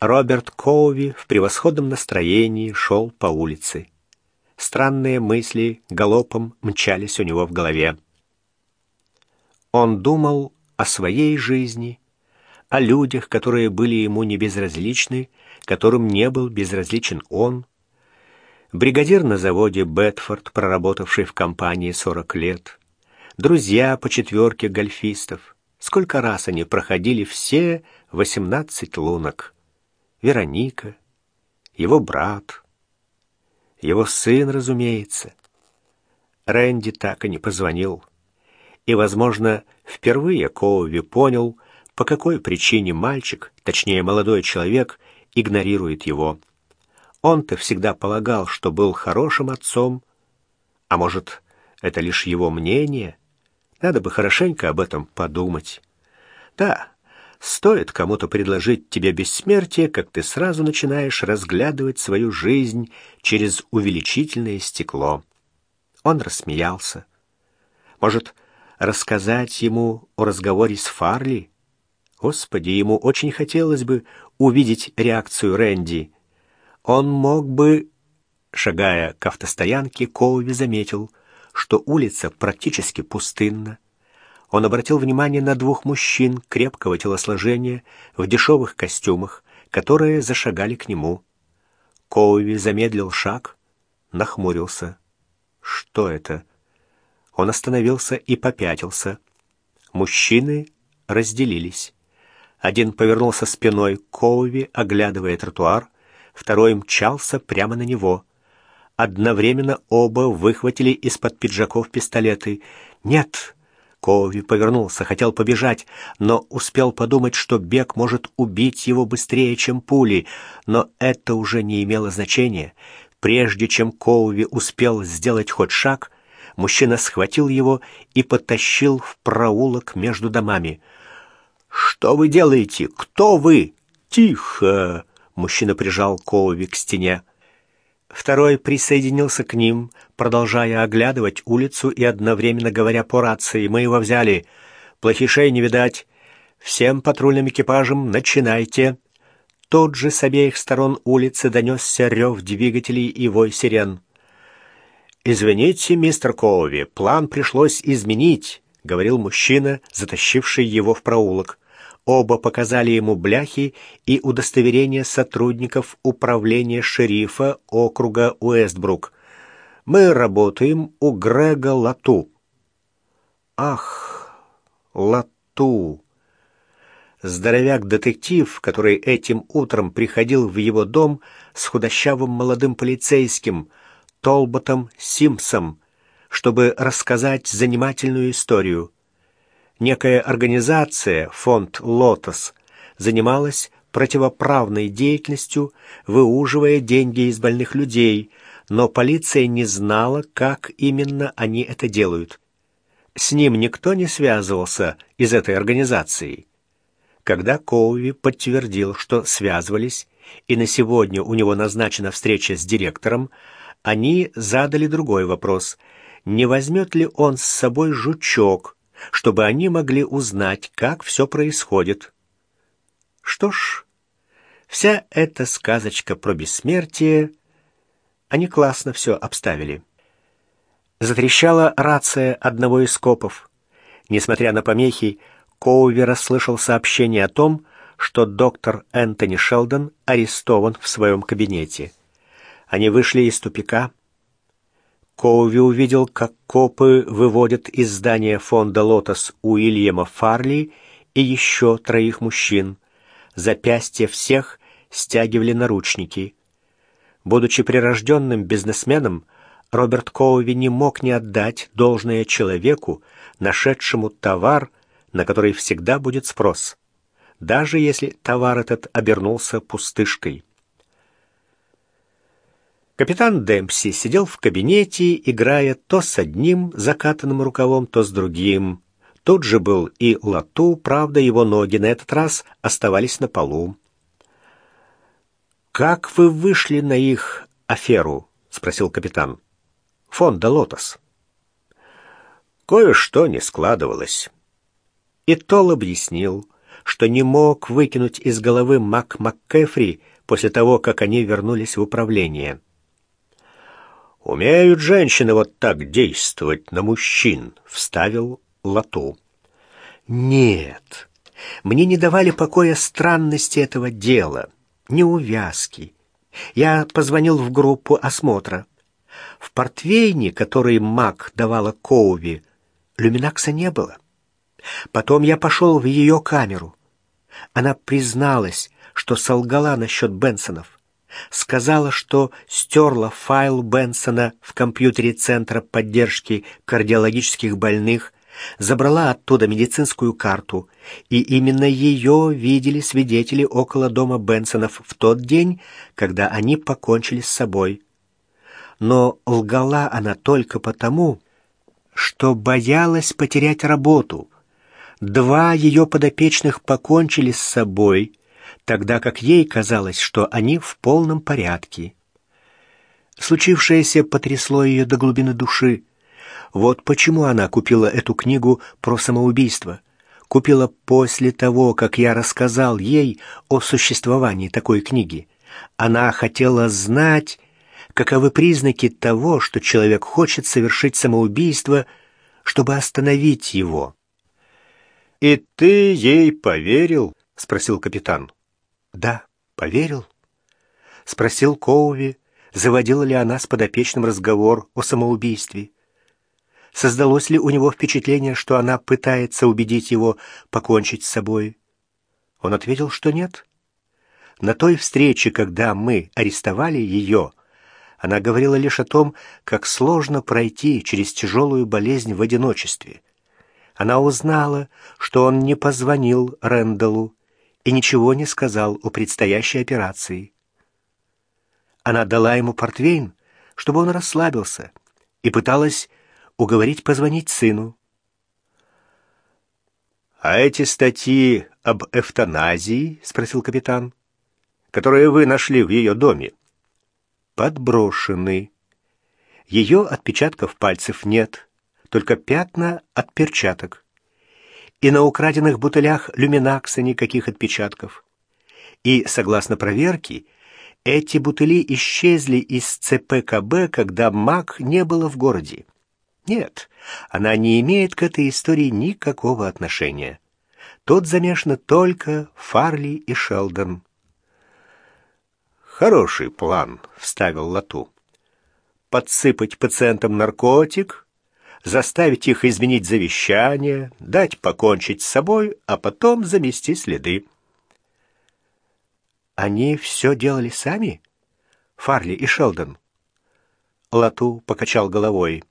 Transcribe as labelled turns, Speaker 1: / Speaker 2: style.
Speaker 1: Роберт Коуви в превосходном настроении шел по улице. Странные мысли галопом мчались у него в голове. Он думал о своей жизни, о людях, которые были ему не безразличны, которым не был безразличен он. Бригадир на заводе Бетфорд, проработавший в компании 40 лет. Друзья по четверке гольфистов. Сколько раз они проходили все 18 лунок. Вероника, его брат, его сын, разумеется. Рэнди так и не позвонил и, возможно, впервые Коуви понял, по какой причине мальчик, точнее молодой человек, игнорирует его. Он-то всегда полагал, что был хорошим отцом, а может, это лишь его мнение? Надо бы хорошенько об этом подумать. Да, стоит кому-то предложить тебе бессмертие, как ты сразу начинаешь разглядывать свою жизнь через увеличительное стекло. Он рассмеялся. Может, рассказать ему о разговоре с Фарли? Господи, ему очень хотелось бы увидеть реакцию Рэнди. Он мог бы... Шагая к автостоянке, Коуви заметил, что улица практически пустынна. Он обратил внимание на двух мужчин крепкого телосложения в дешевых костюмах, которые зашагали к нему. Коуви замедлил шаг, нахмурился. Что это? Он остановился и попятился. Мужчины разделились. Один повернулся спиной к Коуви, оглядывая тротуар, второй мчался прямо на него. Одновременно оба выхватили из-под пиджаков пистолеты. «Нет!» Коуви повернулся, хотел побежать, но успел подумать, что бег может убить его быстрее, чем пули. Но это уже не имело значения. Прежде чем Коуви успел сделать хоть шаг, Мужчина схватил его и потащил в проулок между домами. «Что вы делаете? Кто вы?» «Тихо!» — мужчина прижал Коуви к стене. Второй присоединился к ним, продолжая оглядывать улицу и одновременно говоря по рации. «Мы его взяли. Плохишей не видать. Всем патрульным экипажам начинайте!» Тот же с обеих сторон улицы донесся рев двигателей и вой сирен. «Извините, мистер Коуви, план пришлось изменить», — говорил мужчина, затащивший его в проулок. Оба показали ему бляхи и удостоверения сотрудников управления шерифа округа Уэстбрук. «Мы работаем у Грега Лату». «Ах, Лату!» Здоровяк-детектив, который этим утром приходил в его дом с худощавым молодым полицейским — Толботом Симпсом, чтобы рассказать занимательную историю. Некая организация, фонд «Лотос», занималась противоправной деятельностью, выуживая деньги из больных людей, но полиция не знала, как именно они это делают. С ним никто не связывался из этой организации. Когда Коуви подтвердил, что связывались, и на сегодня у него назначена встреча с директором, они задали другой вопрос. Не возьмет ли он с собой жучок, чтобы они могли узнать, как все происходит? Что ж, вся эта сказочка про бессмертие, они классно все обставили. Затрещала рация одного из копов. Несмотря на помехи, Коуви расслышал сообщение о том, что доктор Энтони Шелдон арестован в своем кабинете. Они вышли из тупика. Коуви увидел, как копы выводят из здания фонда «Лотос» Уильяма Фарли и еще троих мужчин. Запястья всех стягивали наручники. Будучи прирожденным бизнесменом, Роберт Коуви не мог не отдать должное человеку, нашедшему товар, на который всегда будет спрос, даже если товар этот обернулся пустышкой. Капитан Демпси сидел в кабинете, играя то с одним закатанным рукавом, то с другим. Тут же был и Лату, правда, его ноги на этот раз оставались на полу. «Как вы вышли на их аферу?» — спросил капитан. «Фонда «Лотос».
Speaker 2: Кое-что не складывалось.
Speaker 1: И Тол объяснил, что не мог выкинуть из головы Мак МакКефри после того, как они вернулись в управление. «Умеют женщины вот так действовать на мужчин», — вставил Лату.
Speaker 2: «Нет, мне не давали покоя странности этого дела, неувязки. Я позвонил в группу осмотра. В портвейне, который Мак давала Коуви, люминакса не было. Потом я пошел в ее камеру. Она призналась, что солгала насчет Бенсонов. Сказала, что стерла файл Бенсона в компьютере Центра поддержки кардиологических больных, забрала оттуда медицинскую карту, и именно ее видели свидетели около дома Бенсонов в тот день, когда они покончили с собой. Но лгала она только потому, что боялась потерять работу. Два ее подопечных покончили с собой, тогда как ей казалось, что они в полном порядке. Случившееся потрясло ее до глубины души. Вот почему она купила эту книгу про самоубийство. Купила после того, как я рассказал ей о существовании такой книги. Она хотела знать, каковы признаки того, что человек хочет совершить самоубийство, чтобы остановить его.
Speaker 1: «И ты ей поверил?» — спросил капитан.
Speaker 2: «Да, поверил». Спросил Коуви, заводила ли она с подопечным разговор о самоубийстве. Создалось ли у него впечатление, что она пытается убедить его покончить с собой? Он ответил, что нет. На той встрече, когда мы арестовали ее, она говорила лишь о том, как сложно пройти через тяжелую болезнь в одиночестве. Она узнала, что он не позвонил Рэндаллу и ничего не сказал о предстоящей операции. Она дала ему портвейн, чтобы он расслабился, и пыталась уговорить позвонить сыну.
Speaker 1: «А эти статьи об эвтаназии?» — спросил капитан. «Которые вы нашли в ее доме?»
Speaker 2: подброшены. Ее отпечатков пальцев нет, только пятна от перчаток. И на украденных бутылях люминакса никаких отпечатков. И, согласно проверке, эти бутыли исчезли из ЦПКБ, когда МАК не было в городе. Нет, она не имеет к этой истории никакого отношения. Тут замешаны только Фарли и Шелдон.
Speaker 1: Хороший план, вставил Лату. Подсыпать пациентам наркотик, заставить их изменить завещание, дать покончить с собой, а потом замести следы.
Speaker 2: Они все делали сами? Фарли и Шелдон. Лату покачал головой.